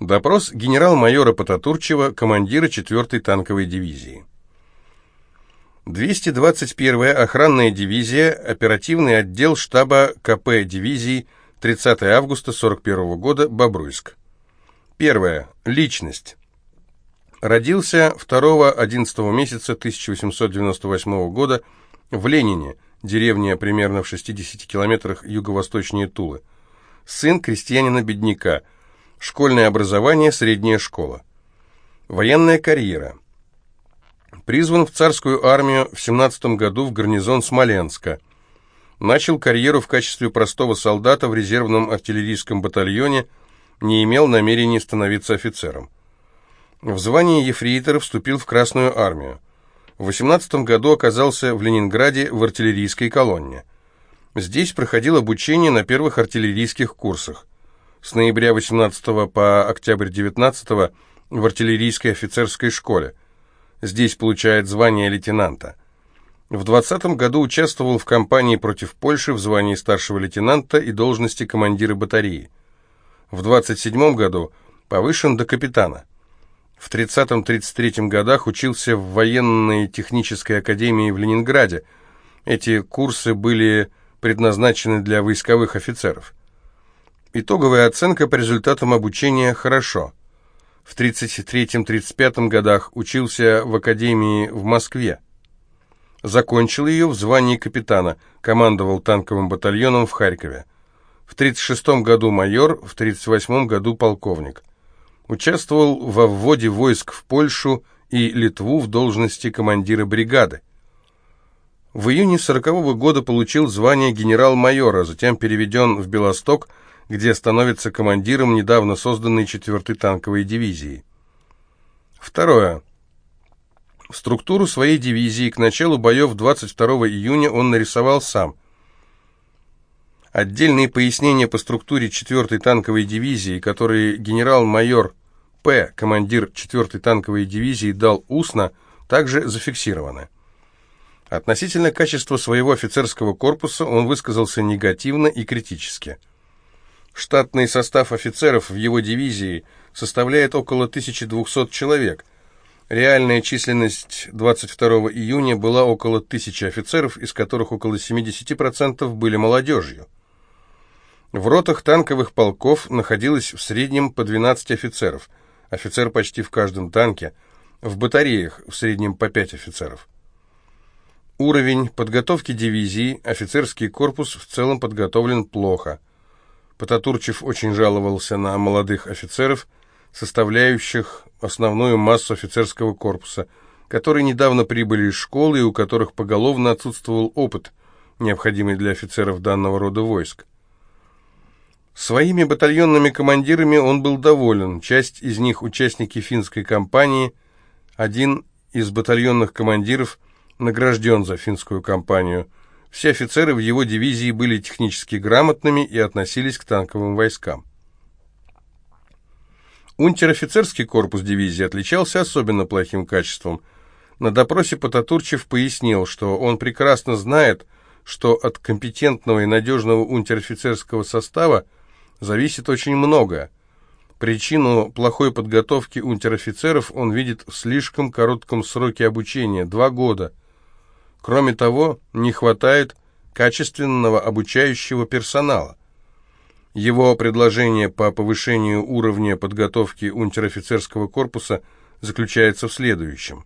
Допрос генерал-майора Потатурчева, командира 4-й танковой дивизии. 221-я охранная дивизия, оперативный отдел штаба КП дивизии, 30 августа 41 года, Бобруйск. Первое. Личность. Родился 2-11 месяца 1898 года в Ленине, деревня примерно в 60 километрах юго-восточнее Тулы. Сын крестьянина-бедняка – Школьное образование, средняя школа. Военная карьера. Призван в царскую армию в 17 году в гарнизон Смоленска. Начал карьеру в качестве простого солдата в резервном артиллерийском батальоне, не имел намерения становиться офицером. В звании ефрейтора вступил в Красную армию. В 18 году оказался в Ленинграде в артиллерийской колонне. Здесь проходил обучение на первых артиллерийских курсах с ноября 18 по октябрь 19 в артиллерийской офицерской школе. Здесь получает звание лейтенанта. В 20 году участвовал в кампании против Польши в звании старшего лейтенанта и должности командира батареи. В 27 году повышен до капитана. В 30-33 годах учился в военной технической академии в Ленинграде. Эти курсы были предназначены для войсковых офицеров. Итоговая оценка по результатам обучения «хорошо». В 33-35 годах учился в академии в Москве. Закончил ее в звании капитана, командовал танковым батальоном в Харькове. В 36 году майор, в 38 году полковник. Участвовал во вводе войск в Польшу и Литву в должности командира бригады. В июне 40 -го года получил звание генерал-майора, затем переведен в Белосток – где становится командиром недавно созданной 4-й танковой дивизии. Второе. В структуру своей дивизии к началу боев 22 июня он нарисовал сам. Отдельные пояснения по структуре 4-й танковой дивизии, которые генерал-майор П., командир 4-й танковой дивизии, дал устно, также зафиксированы. Относительно качества своего офицерского корпуса он высказался негативно и критически. Штатный состав офицеров в его дивизии составляет около 1200 человек. Реальная численность 22 июня была около 1000 офицеров, из которых около 70% были молодежью. В ротах танковых полков находилось в среднем по 12 офицеров, офицер почти в каждом танке, в батареях в среднем по 5 офицеров. Уровень подготовки дивизии, офицерский корпус в целом подготовлен плохо – Потатурчев очень жаловался на молодых офицеров, составляющих основную массу офицерского корпуса, которые недавно прибыли из школы и у которых поголовно отсутствовал опыт, необходимый для офицеров данного рода войск. Своими батальонными командирами он был доволен, часть из них участники финской кампании, один из батальонных командиров награжден за финскую кампанию – все офицеры в его дивизии были технически грамотными и относились к танковым войскам. Унтер-офицерский корпус дивизии отличался особенно плохим качеством. На допросе Потатурчев пояснил, что он прекрасно знает, что от компетентного и надежного унтер-офицерского состава зависит очень многое. Причину плохой подготовки унтер-офицеров он видит в слишком коротком сроке обучения – два года – Кроме того, не хватает качественного обучающего персонала. Его предложение по повышению уровня подготовки унтер-офицерского корпуса заключается в следующем.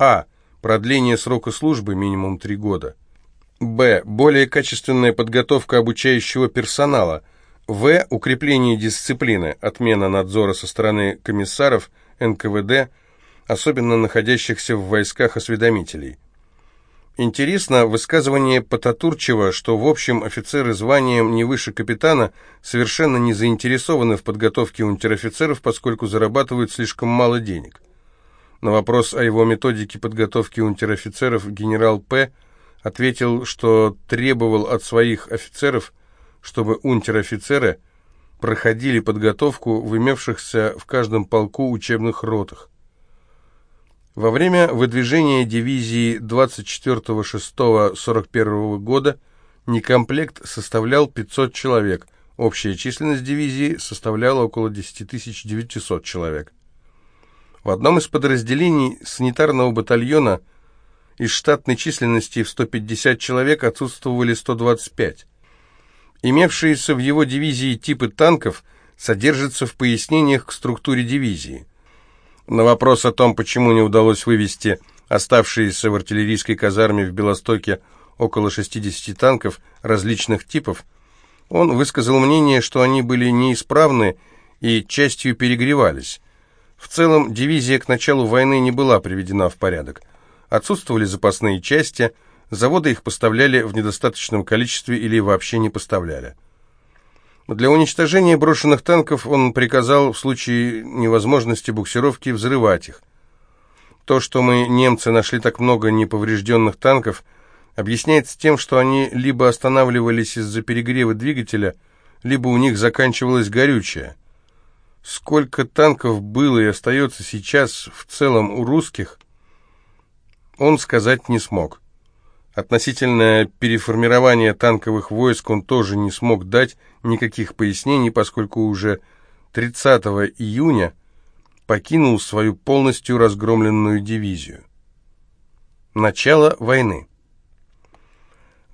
А. Продление срока службы минимум 3 года. Б. Более качественная подготовка обучающего персонала. В. Укрепление дисциплины, отмена надзора со стороны комиссаров НКВД, особенно находящихся в войсках осведомителей. Интересно высказывание Потатурчева, что в общем офицеры званием не выше капитана совершенно не заинтересованы в подготовке унтер-офицеров, поскольку зарабатывают слишком мало денег. На вопрос о его методике подготовки унтер-офицеров генерал П. ответил, что требовал от своих офицеров, чтобы унтер-офицеры проходили подготовку в имевшихся в каждом полку учебных ротах. Во время выдвижения дивизии 24-6-41 года некомплект составлял 500 человек, Общая численность дивизии составляла около 10 900 человек. В одном из подразделений санитарного батальона из штатной численности в 150 человек отсутствовали 125. Имевшиеся в его дивизии типы танков содержатся в пояснениях к структуре дивизии. На вопрос о том, почему не удалось вывести оставшиеся в артиллерийской казарме в Белостоке около 60 танков различных типов, он высказал мнение, что они были неисправны и частью перегревались. В целом, дивизия к началу войны не была приведена в порядок. Отсутствовали запасные части, заводы их поставляли в недостаточном количестве или вообще не поставляли. Для уничтожения брошенных танков он приказал в случае невозможности буксировки взрывать их. То, что мы, немцы, нашли так много неповрежденных танков, объясняется тем, что они либо останавливались из-за перегрева двигателя, либо у них заканчивалось горючее. Сколько танков было и остается сейчас в целом у русских, он сказать не смог. Относительно переформирования танковых войск он тоже не смог дать никаких пояснений, поскольку уже 30 июня покинул свою полностью разгромленную дивизию. Начало войны.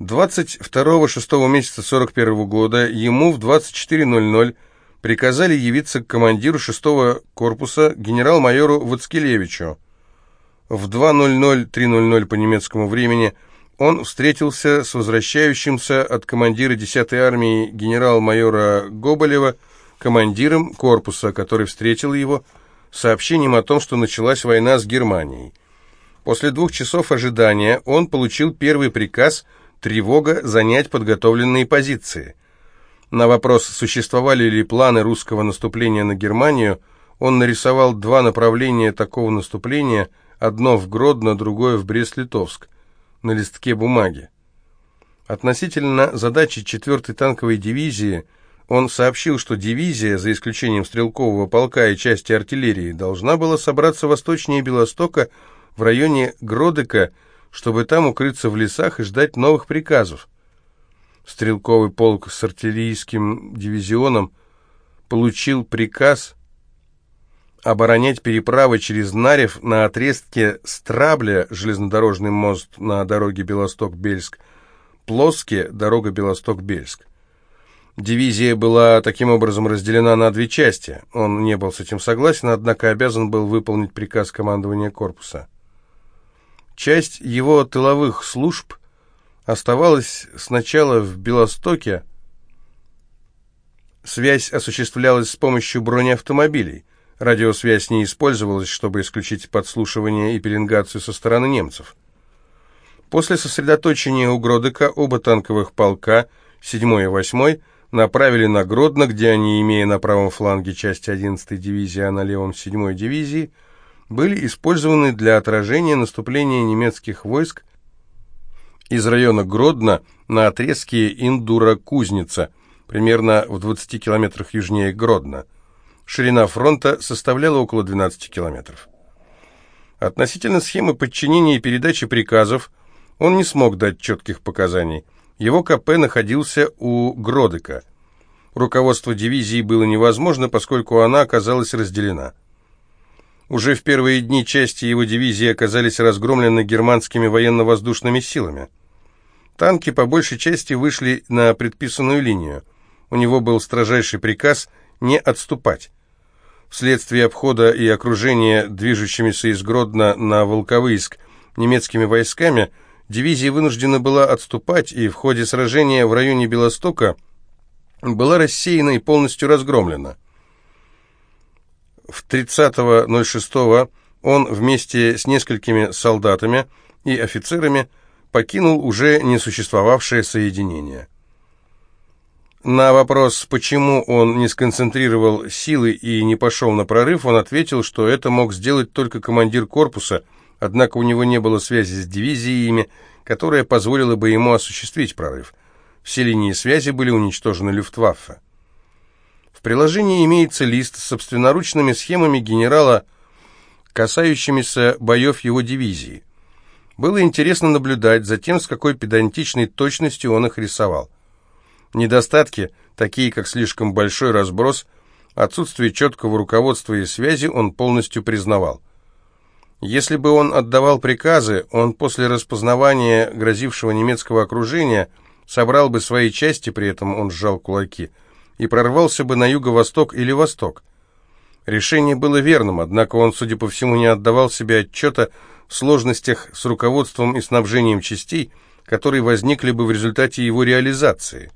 22-6 месяца 41 года ему в 24.00 приказали явиться к командиру 6-го корпуса генерал-майору Вацкелевичу. В 2.00-3.00 по немецкому времени – он встретился с возвращающимся от командира 10-й армии генерал-майора Гоболева, командиром корпуса, который встретил его, сообщением о том, что началась война с Германией. После двух часов ожидания он получил первый приказ «Тревога занять подготовленные позиции». На вопрос, существовали ли планы русского наступления на Германию, он нарисовал два направления такого наступления, одно в Гродно, другое в Брест-Литовск на листке бумаги. Относительно задачи 4-й танковой дивизии он сообщил, что дивизия, за исключением стрелкового полка и части артиллерии, должна была собраться восточнее Белостока в районе Гродека, чтобы там укрыться в лесах и ждать новых приказов. Стрелковый полк с артиллерийским дивизионом получил приказ оборонять переправы через Нарев на отрезке Страбля, железнодорожный мост на дороге Белосток-Бельск, Плоске, дорога Белосток-Бельск. Дивизия была таким образом разделена на две части. Он не был с этим согласен, однако обязан был выполнить приказ командования корпуса. Часть его тыловых служб оставалась сначала в Белостоке. Связь осуществлялась с помощью бронеавтомобилей – Радиосвязь не использовалась, чтобы исключить подслушивание и пеленгацию со стороны немцев. После сосредоточения у Гродека оба танковых полка, 7 и 8, направили на Гродно, где они, имея на правом фланге части 11-й дивизии, а на левом 7-й дивизии, были использованы для отражения наступления немецких войск из района Гродно на отрезке Индура-Кузница, примерно в 20 километрах южнее Гродно. Ширина фронта составляла около 12 километров. Относительно схемы подчинения и передачи приказов он не смог дать четких показаний. Его КП находился у Гродека. Руководство дивизии было невозможно, поскольку она оказалась разделена. Уже в первые дни части его дивизии оказались разгромлены германскими военно-воздушными силами. Танки по большей части вышли на предписанную линию. У него был строжайший приказ не отступать. Вследствие обхода и окружения движущимися из Гродно на Волковыск немецкими войсками, дивизия вынуждена была отступать и в ходе сражения в районе Белостока была рассеяна и полностью разгромлена. В 30.06 он вместе с несколькими солдатами и офицерами покинул уже несуществовавшее соединение. На вопрос, почему он не сконцентрировал силы и не пошел на прорыв, он ответил, что это мог сделать только командир корпуса, однако у него не было связи с дивизиями, которая позволила бы ему осуществить прорыв. Все линии связи были уничтожены Люфтваффе. В приложении имеется лист с собственноручными схемами генерала, касающимися боев его дивизии. Было интересно наблюдать за тем, с какой педантичной точностью он их рисовал. Недостатки такие как слишком большой разброс, отсутствие четкого руководства и связи, он полностью признавал. Если бы он отдавал приказы, он после распознавания грозившего немецкого окружения собрал бы свои части, при этом он сжал кулаки, и прорвался бы на юго-восток или восток. Решение было верным, однако он, судя по всему, не отдавал себе отчета в сложностях с руководством и снабжением частей, которые возникли бы в результате его реализации.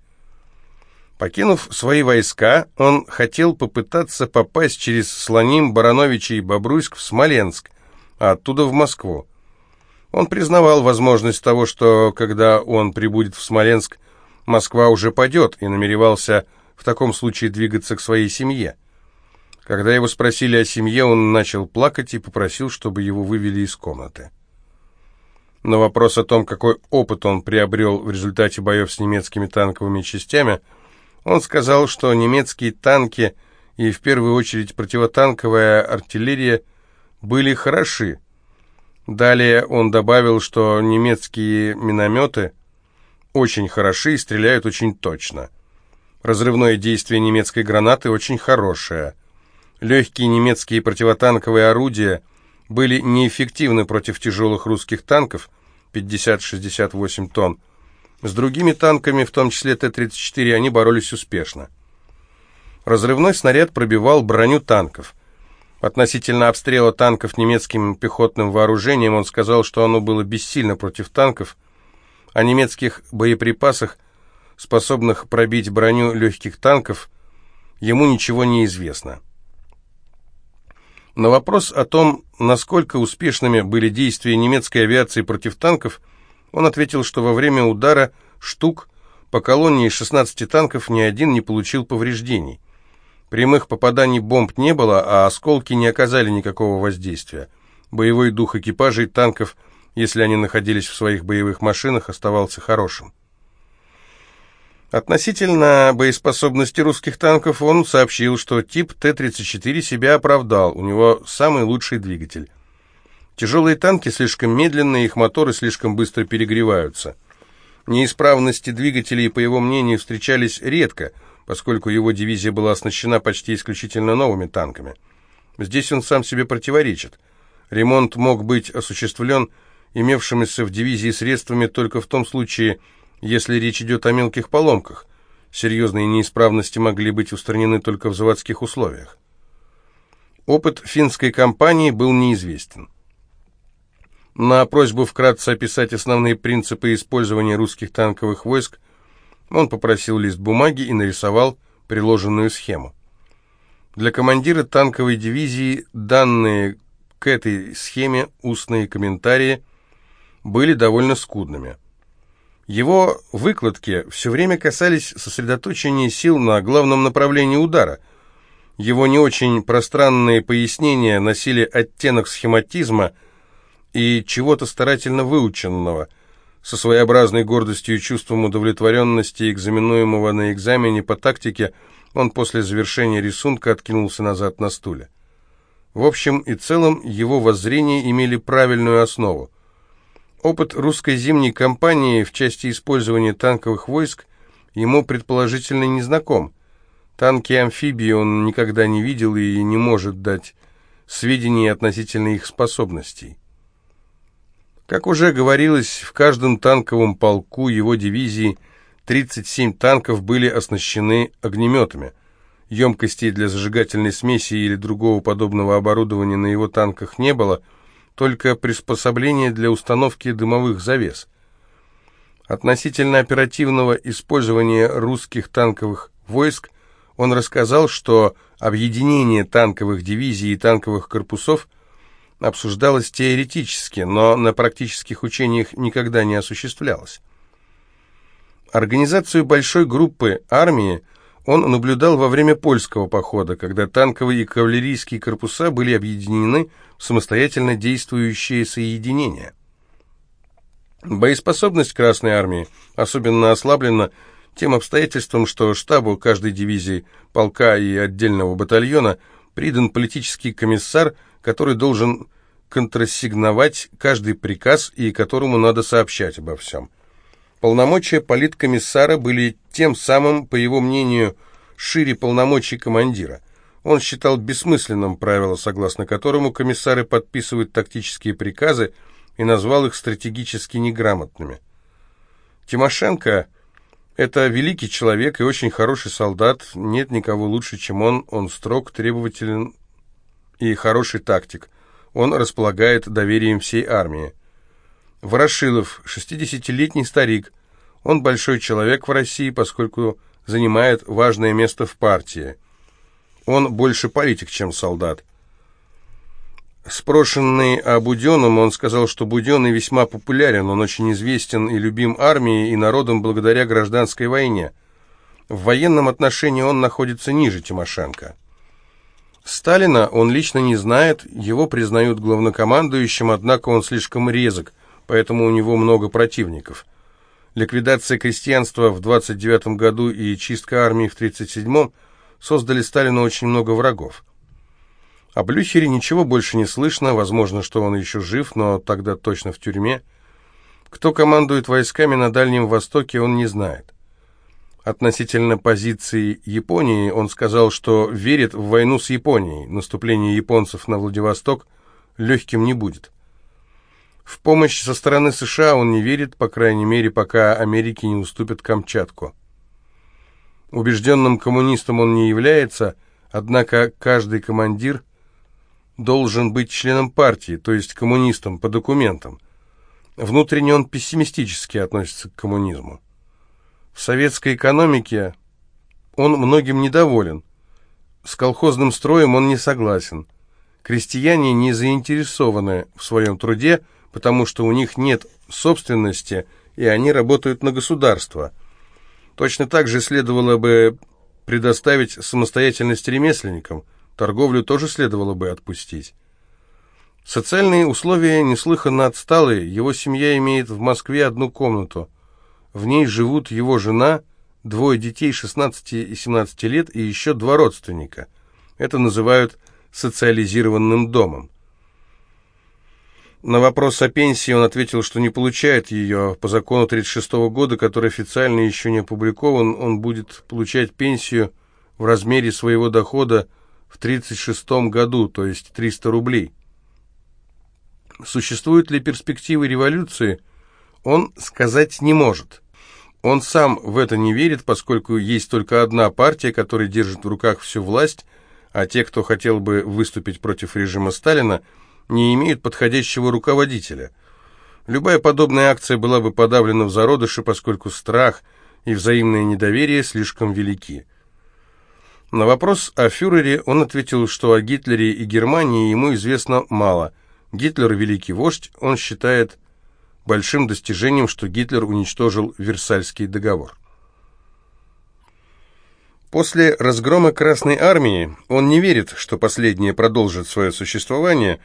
Покинув свои войска, он хотел попытаться попасть через Слоним, Барановичи и Бобруйск в Смоленск, а оттуда в Москву. Он признавал возможность того, что, когда он прибудет в Смоленск, Москва уже падет, и намеревался в таком случае двигаться к своей семье. Когда его спросили о семье, он начал плакать и попросил, чтобы его вывели из комнаты. На вопрос о том, какой опыт он приобрел в результате боев с немецкими танковыми частями, он сказал, что немецкие танки и в первую очередь противотанковая артиллерия были хороши. Далее он добавил, что немецкие минометы очень хороши и стреляют очень точно. Разрывное действие немецкой гранаты очень хорошее. Легкие немецкие противотанковые орудия были неэффективны против тяжелых русских танков 50-68 тонн. С другими танками, в том числе Т-34, они боролись успешно. Разрывной снаряд пробивал броню танков. Относительно обстрела танков немецким пехотным вооружением он сказал, что оно было бессильно против танков. О немецких боеприпасах, способных пробить броню легких танков, ему ничего не известно. На вопрос о том, насколько успешными были действия немецкой авиации против танков, он ответил, что во время удара штук по колонии 16 танков ни один не получил повреждений. Прямых попаданий бомб не было, а осколки не оказали никакого воздействия. Боевой дух экипажей танков, если они находились в своих боевых машинах, оставался хорошим. Относительно боеспособности русских танков он сообщил, что тип Т-34 себя оправдал, у него самый лучший двигатель. Тяжелые танки слишком медленные, их моторы слишком быстро перегреваются. Неисправности двигателей, по его мнению, встречались редко, поскольку его дивизия была оснащена почти исключительно новыми танками. Здесь он сам себе противоречит. Ремонт мог быть осуществлен имевшимися в дивизии средствами только в том случае, если речь идет о мелких поломках. Серьезные неисправности могли быть устранены только в заводских условиях. Опыт финской компании был неизвестен. На просьбу вкратце описать основные принципы использования русских танковых войск он попросил лист бумаги и нарисовал приложенную схему. Для командира танковой дивизии данные к этой схеме устные комментарии были довольно скудными. Его выкладки все время касались сосредоточения сил на главном направлении удара. Его не очень пространные пояснения носили оттенок схематизма и чего-то старательно выученного, со своеобразной гордостью и чувством удовлетворенности экзаменуемого на экзамене по тактике он после завершения рисунка откинулся назад на стуле. В общем и целом его воззрения имели правильную основу. Опыт русской зимней кампании в части использования танковых войск ему предположительно не знаком. Танки-амфибии он никогда не видел и не может дать сведений относительно их способностей. Как уже говорилось, в каждом танковом полку его дивизии 37 танков были оснащены огнеметами. Емкостей для зажигательной смеси или другого подобного оборудования на его танках не было – только приспособление для установки дымовых завес. Относительно оперативного использования русских танковых войск он рассказал, что объединение танковых дивизий и танковых корпусов обсуждалось теоретически, но на практических учениях никогда не осуществлялось. Организацию большой группы армии он наблюдал во время польского похода, когда танковые и кавалерийские корпуса были объединены в самостоятельно действующие соединения. Боеспособность Красной Армии особенно ослаблена тем обстоятельством, что штабу каждой дивизии, полка и отдельного батальона придан политический комиссар, который должен контрассигновать каждый приказ и которому надо сообщать обо всем. Полномочия политкомиссара были тем самым, по его мнению, шире полномочий командира. Он считал бессмысленным правило, согласно которому комиссары подписывают тактические приказы, и назвал их стратегически неграмотными. Тимошенко – это великий человек и очень хороший солдат, нет никого лучше, чем он, он строг, требователен и хороший тактик. Он располагает доверием всей армии. Ворошилов – 60-летний старик. Он большой человек в России, поскольку занимает важное место в партии. Он больше политик, чем солдат. Спрошенный о Буденном, он сказал, что Буденный весьма популярен, он очень известен и любим армией и народом благодаря гражданской войне. В военном отношении он находится ниже Тимошенко. Сталина он лично не знает, его признают главнокомандующим, однако он слишком резок, поэтому у него много противников. Ликвидация крестьянства в 29 году и чистка армии в 37 создали Сталину очень много врагов. О Блюхере ничего больше не слышно, возможно, что он еще жив, но тогда точно в тюрьме. Кто командует войсками на Дальнем Востоке, он не знает. Относительно позиции Японии он сказал, что верит в войну с Японией, наступление японцев на Владивосток легким не будет. В помощь со стороны США он не верит, по крайней мере, пока Америке не уступят Камчатку. Убежденным коммунистом он не является, однако каждый командир – должен быть членом партии, то есть коммунистом по документам. Внутренне он пессимистически относится к коммунизму. В советской экономике он многим недоволен. С колхозным строем он не согласен. Крестьяне не заинтересованы в своем труде, потому что у них нет собственности, и они работают на государство. Точно так же следовало бы предоставить самостоятельность ремесленникам – Торговлю тоже следовало бы отпустить. Социальные условия неслыханно отсталые. Его семья имеет в Москве одну комнату. В ней живут его жена, двое детей 16 и 17 лет и еще два родственника. Это называют социализированным домом. На вопрос о пенсии он ответил, что не получает ее. По закону 1936 года, который официально еще не опубликован, он будет получать пенсию в размере своего дохода в 1936 году, то есть 300 рублей. Существуют ли перспективы революции, он сказать не может. Он сам в это не верит, поскольку есть только одна партия, которая держит в руках всю власть, а те, кто хотел бы выступить против режима Сталина, не имеют подходящего руководителя. Любая подобная акция была бы подавлена в зародыше, поскольку страх и взаимное недоверие слишком велики. На вопрос о фюрере он ответил, что о Гитлере и Германии ему известно мало. Гитлер – великий вождь, он считает большим достижением, что Гитлер уничтожил Версальский договор. После разгрома Красной Армии он не верит, что последняя продолжит свое существование,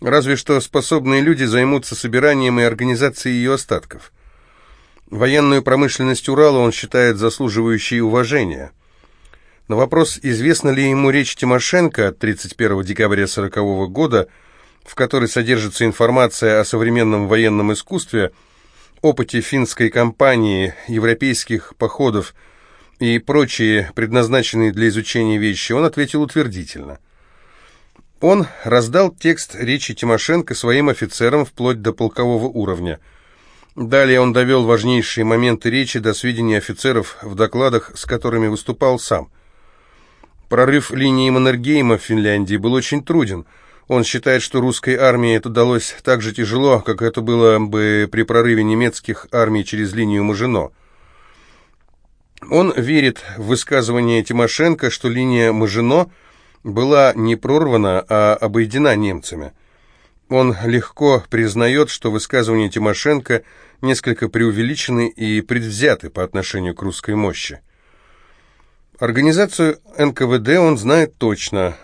разве что способные люди займутся собиранием и организацией ее остатков. Военную промышленность Урала он считает заслуживающей уважения – на вопрос, известна ли ему речь Тимошенко от 31 декабря 1940 года, в которой содержится информация о современном военном искусстве, опыте финской кампании, европейских походов и прочие предназначенные для изучения вещи, он ответил утвердительно. Он раздал текст речи Тимошенко своим офицерам вплоть до полкового уровня. Далее он довел важнейшие моменты речи до сведения офицеров в докладах, с которыми выступал сам. Прорыв линии Маннергейма в Финляндии был очень труден. Он считает, что русской армии это далось так же тяжело, как это было бы при прорыве немецких армий через линию Мажино. Он верит в высказывание Тимошенко, что линия Мажино была не прорвана, а обойдена немцами. Он легко признает, что высказывания Тимошенко несколько преувеличены и предвзяты по отношению к русской мощи. Организацию НКВД он знает точно.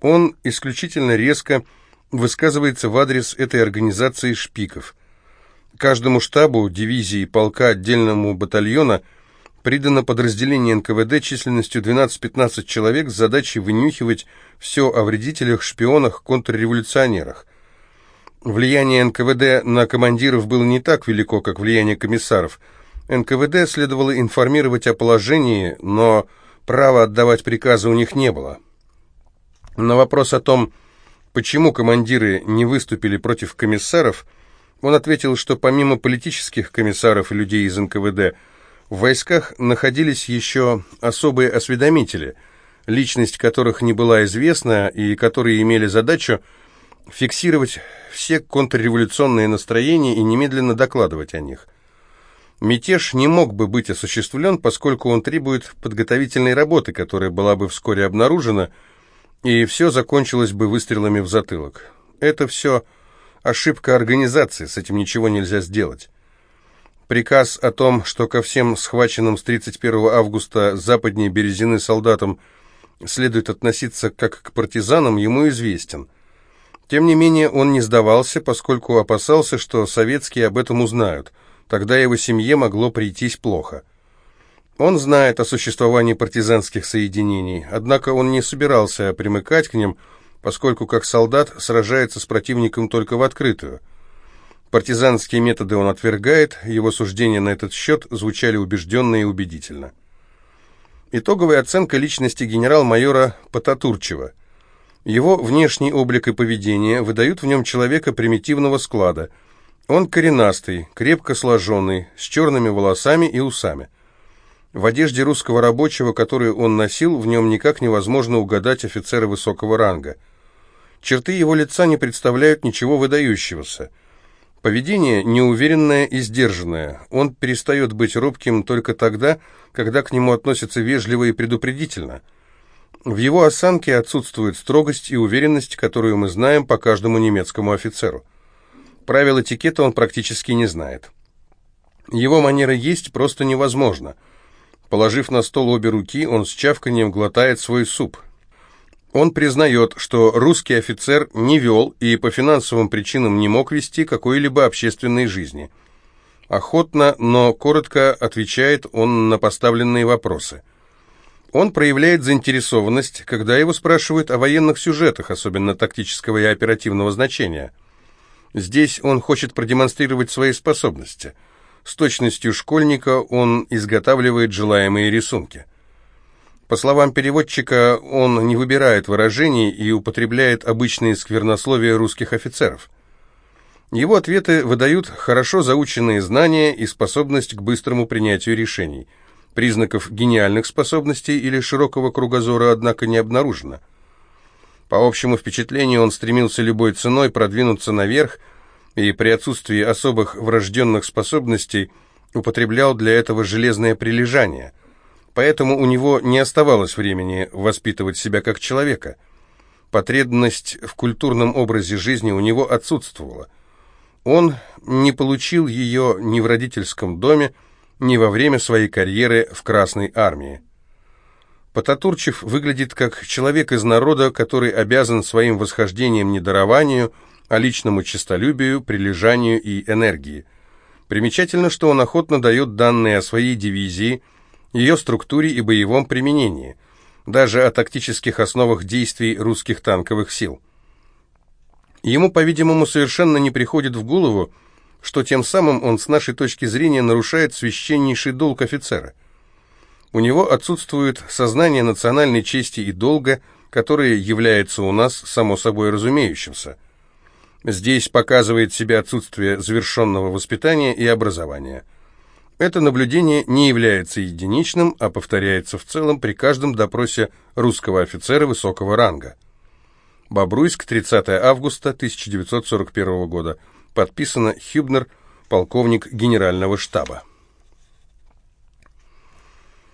Он исключительно резко высказывается в адрес этой организации шпиков. Каждому штабу, дивизии, полка, отдельному батальона придано подразделение НКВД численностью 12-15 человек с задачей вынюхивать все о вредителях, шпионах, контрреволюционерах. Влияние НКВД на командиров было не так велико, как влияние комиссаров – НКВД следовало информировать о положении, но права отдавать приказы у них не было. На вопрос о том, почему командиры не выступили против комиссаров, он ответил, что помимо политических комиссаров и людей из НКВД, в войсках находились еще особые осведомители, личность которых не была известна и которые имели задачу фиксировать все контрреволюционные настроения и немедленно докладывать о них. Мятеж не мог бы быть осуществлен, поскольку он требует подготовительной работы, которая была бы вскоре обнаружена, и все закончилось бы выстрелами в затылок. Это все ошибка организации, с этим ничего нельзя сделать. Приказ о том, что ко всем схваченным с 31 августа западнее Березины солдатам следует относиться как к партизанам, ему известен. Тем не менее, он не сдавался, поскольку опасался, что советские об этом узнают. Тогда его семье могло прийтись плохо. Он знает о существовании партизанских соединений, однако он не собирался примыкать к ним, поскольку как солдат сражается с противником только в открытую. Партизанские методы он отвергает, его суждения на этот счет звучали убежденно и убедительно. Итоговая оценка личности генерал-майора Потатурчева. Его внешний облик и поведение выдают в нем человека примитивного склада. Он коренастый, крепко сложенный, с черными волосами и усами. В одежде русского рабочего, которую он носил, в нем никак невозможно угадать офицера высокого ранга. Черты его лица не представляют ничего выдающегося. Поведение неуверенное и сдержанное. Он перестает быть робким только тогда, когда к нему относятся вежливо и предупредительно. В его осанке отсутствует строгость и уверенность, которую мы знаем по каждому немецкому офицеру. Правил этикета он практически не знает. Его манера есть просто невозможно – Положив на стол обе руки, он с чавканием глотает свой суп. Он признает, что русский офицер не вел и по финансовым причинам не мог вести какой-либо общественной жизни. Охотно, но коротко отвечает он на поставленные вопросы. Он проявляет заинтересованность, когда его спрашивают о военных сюжетах, особенно тактического и оперативного значения. Здесь он хочет продемонстрировать свои способности – с точностью школьника он изготавливает желаемые рисунки. По словам переводчика, он не выбирает выражений и употребляет обычные сквернословия русских офицеров. Его ответы выдают хорошо заученные знания и способность к быстрому принятию решений. Признаков гениальных способностей или широкого кругозора, однако, не обнаружено. По общему впечатлению, он стремился любой ценой продвинуться наверх, и при отсутствии особых врожденных способностей употреблял для этого железное прилежание. Поэтому у него не оставалось времени воспитывать себя как человека. Потребность в культурном образе жизни у него отсутствовала. Он не получил ее ни в родительском доме, ни во время своей карьеры в Красной армии. Потатурчев выглядит как человек из народа, который обязан своим восхождением недарованию – о личному честолюбию, прилежанию и энергии. Примечательно, что он охотно дает данные о своей дивизии, ее структуре и боевом применении, даже о тактических основах действий русских танковых сил. Ему, по-видимому, совершенно не приходит в голову, что тем самым он с нашей точки зрения нарушает священнейший долг офицера. У него отсутствует сознание национальной чести и долга, которое является у нас само собой разумеющимся – Здесь показывает себя отсутствие завершенного воспитания и образования. Это наблюдение не является единичным, а повторяется в целом при каждом допросе русского офицера высокого ранга. Бобруйск, 30 августа 1941 года. Подписано Хюбнер, полковник генерального штаба.